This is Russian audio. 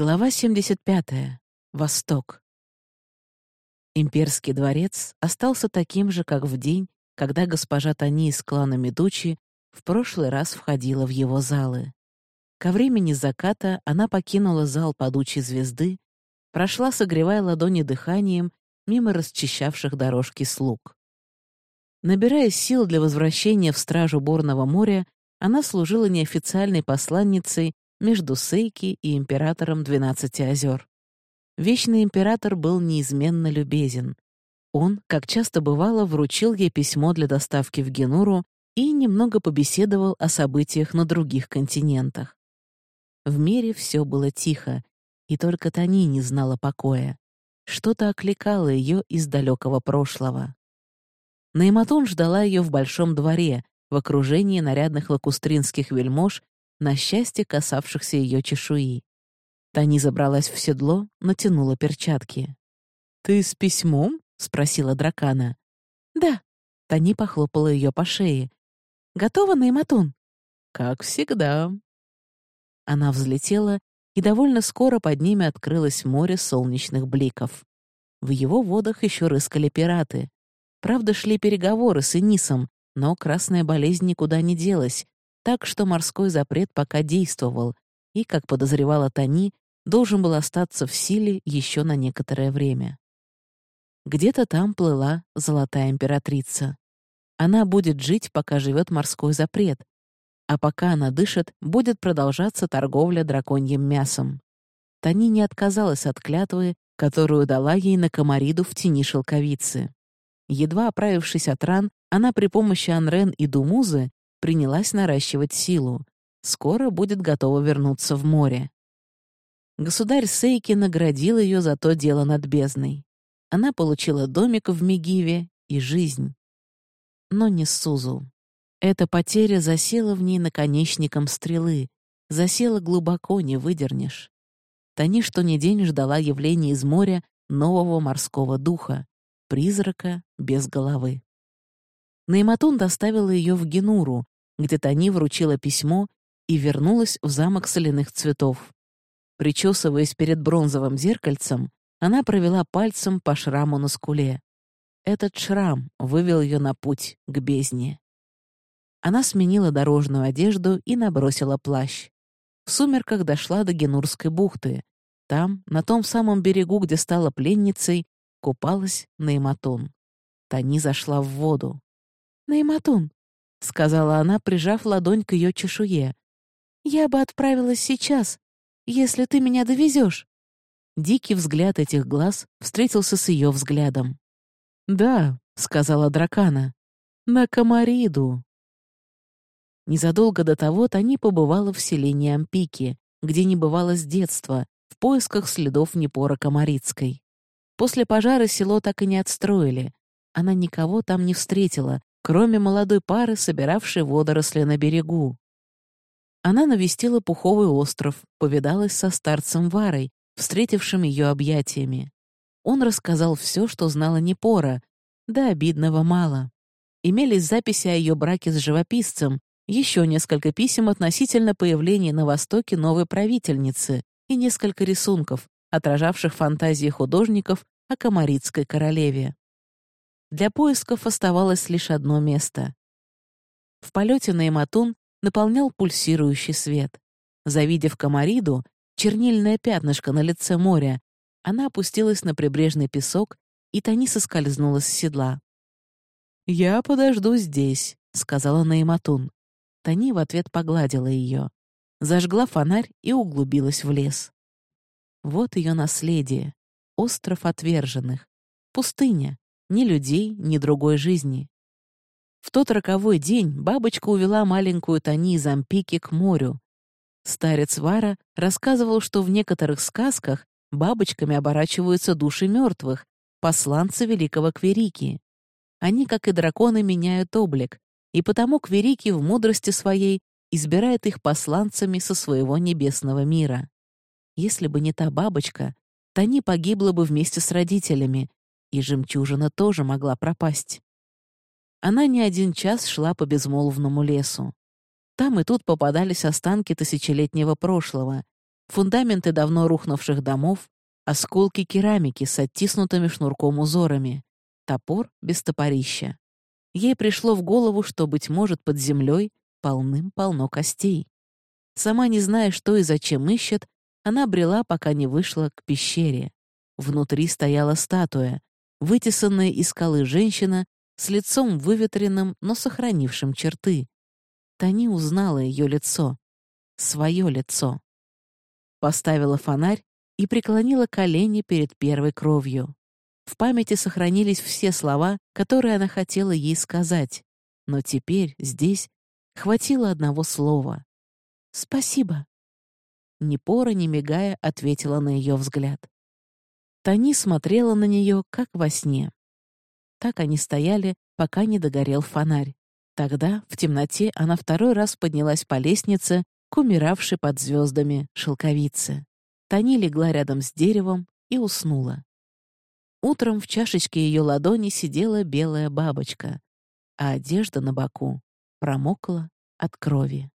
Глава 75. Восток. Имперский дворец остался таким же, как в день, когда госпожа Тони из клана Медучи в прошлый раз входила в его залы. Ко времени заката она покинула зал падучей звезды, прошла, согревая ладони дыханием, мимо расчищавших дорожки слуг. Набирая сил для возвращения в стражу Борного моря, она служила неофициальной посланницей между Сейки и императором Двенадцати озер. Вечный император был неизменно любезен. Он, как часто бывало, вручил ей письмо для доставки в Генуру и немного побеседовал о событиях на других континентах. В мире все было тихо, и только Тони не знала покоя. Что-то окликало ее из далекого прошлого. Найматун ждала ее в большом дворе, в окружении нарядных лакустринских вельмож на счастье касавшихся ее чешуи. Тани забралась в седло, натянула перчатки. «Ты с письмом?» — спросила дракана. «Да». Тани похлопала ее по шее. «Готова, Найматун?» «Как всегда». Она взлетела, и довольно скоро под ними открылось море солнечных бликов. В его водах еще рыскали пираты. Правда, шли переговоры с Энисом, но красная болезнь никуда не делась, так что морской запрет пока действовал и, как подозревала Тони, должен был остаться в силе еще на некоторое время. Где-то там плыла золотая императрица. Она будет жить, пока живет морской запрет, а пока она дышит, будет продолжаться торговля драконьим мясом. Тони не отказалась от клятвы, которую дала ей на комариду в тени шелковицы. Едва оправившись от ран, она при помощи Анрен и Думузы принялась наращивать силу. Скоро будет готова вернуться в море. Государь Сейки наградил ее за то дело над бездной. Она получила домик в Мегиве и жизнь. Но не Сузу. Эта потеря засела в ней наконечником стрелы, засела глубоко, не выдернешь. Тани что ни день ждала явления из моря нового морского духа, призрака без головы. Найматун доставила ее в Генуру, где Тани вручила письмо и вернулась в замок соляных цветов. Причесываясь перед бронзовым зеркальцем, она провела пальцем по шраму на скуле. Этот шрам вывел ее на путь к бездне. Она сменила дорожную одежду и набросила плащ. В сумерках дошла до Генурской бухты. Там, на том самом берегу, где стала пленницей, купалась Нейматун. Тани зашла в воду. «Найматун», — сказала она, прижав ладонь к ее чешуе. «Я бы отправилась сейчас, если ты меня довезешь. Дикий взгляд этих глаз встретился с ее взглядом. «Да», — сказала дракана, — «на Комариду». Незадолго до того Тани побывала в селении Ампики, где не бывало с детства, в поисках следов Непора Комарицкой. После пожара село так и не отстроили. Она никого там не встретила, кроме молодой пары, собиравшей водоросли на берегу. Она навестила Пуховый остров, повидалась со старцем Варой, встретившим ее объятиями. Он рассказал все, что знала Непора, да обидного мало. Имелись записи о ее браке с живописцем, еще несколько писем относительно появления на Востоке новой правительницы и несколько рисунков, отражавших фантазии художников о Комаритской королеве. Для поисков оставалось лишь одно место. В полете на Иматун наполнял пульсирующий свет. Завидев комариду, чернильное пятнышко на лице моря, она опустилась на прибрежный песок, и Тани соскользнула с седла. «Я подожду здесь», — сказала Наиматун. Тани в ответ погладила ее, зажгла фонарь и углубилась в лес. Вот ее наследие. Остров отверженных. Пустыня, ни людей, ни другой жизни. В тот роковой день бабочка увела маленькую Тони из Ампики к морю. Старец Вара рассказывал, что в некоторых сказках бабочками оборачиваются души мертвых, посланцы великого Кверики. Они, как и драконы, меняют облик, и потому Кверики в мудрости своей избирает их посланцами со своего небесного мира. Если бы не та бабочка, Тони погибла бы вместе с родителями, и жемчужина тоже могла пропасть. Она не один час шла по безмолвному лесу. Там и тут попадались останки тысячелетнего прошлого, фундаменты давно рухнувших домов, осколки керамики с оттиснутыми шнурком узорами, топор без топорища. Ей пришло в голову, что, быть может, под землей полным-полно костей. Сама не зная, что и зачем ищет, она брела, пока не вышла к пещере. Внутри стояла статуя, вытесанная из скалы женщина с лицом выветренным, но сохранившим черты. Тани узнала ее лицо. Свое лицо. Поставила фонарь и преклонила колени перед первой кровью. В памяти сохранились все слова, которые она хотела ей сказать. Но теперь, здесь, хватило одного слова. «Спасибо». Ни пора, ни мигая, ответила на ее взгляд. Тани смотрела на нее, как во сне. Так они стояли, пока не догорел фонарь. Тогда, в темноте, она второй раз поднялась по лестнице к умиравшей под звездами шелковице. Тани легла рядом с деревом и уснула. Утром в чашечке ее ладони сидела белая бабочка, а одежда на боку промокла от крови.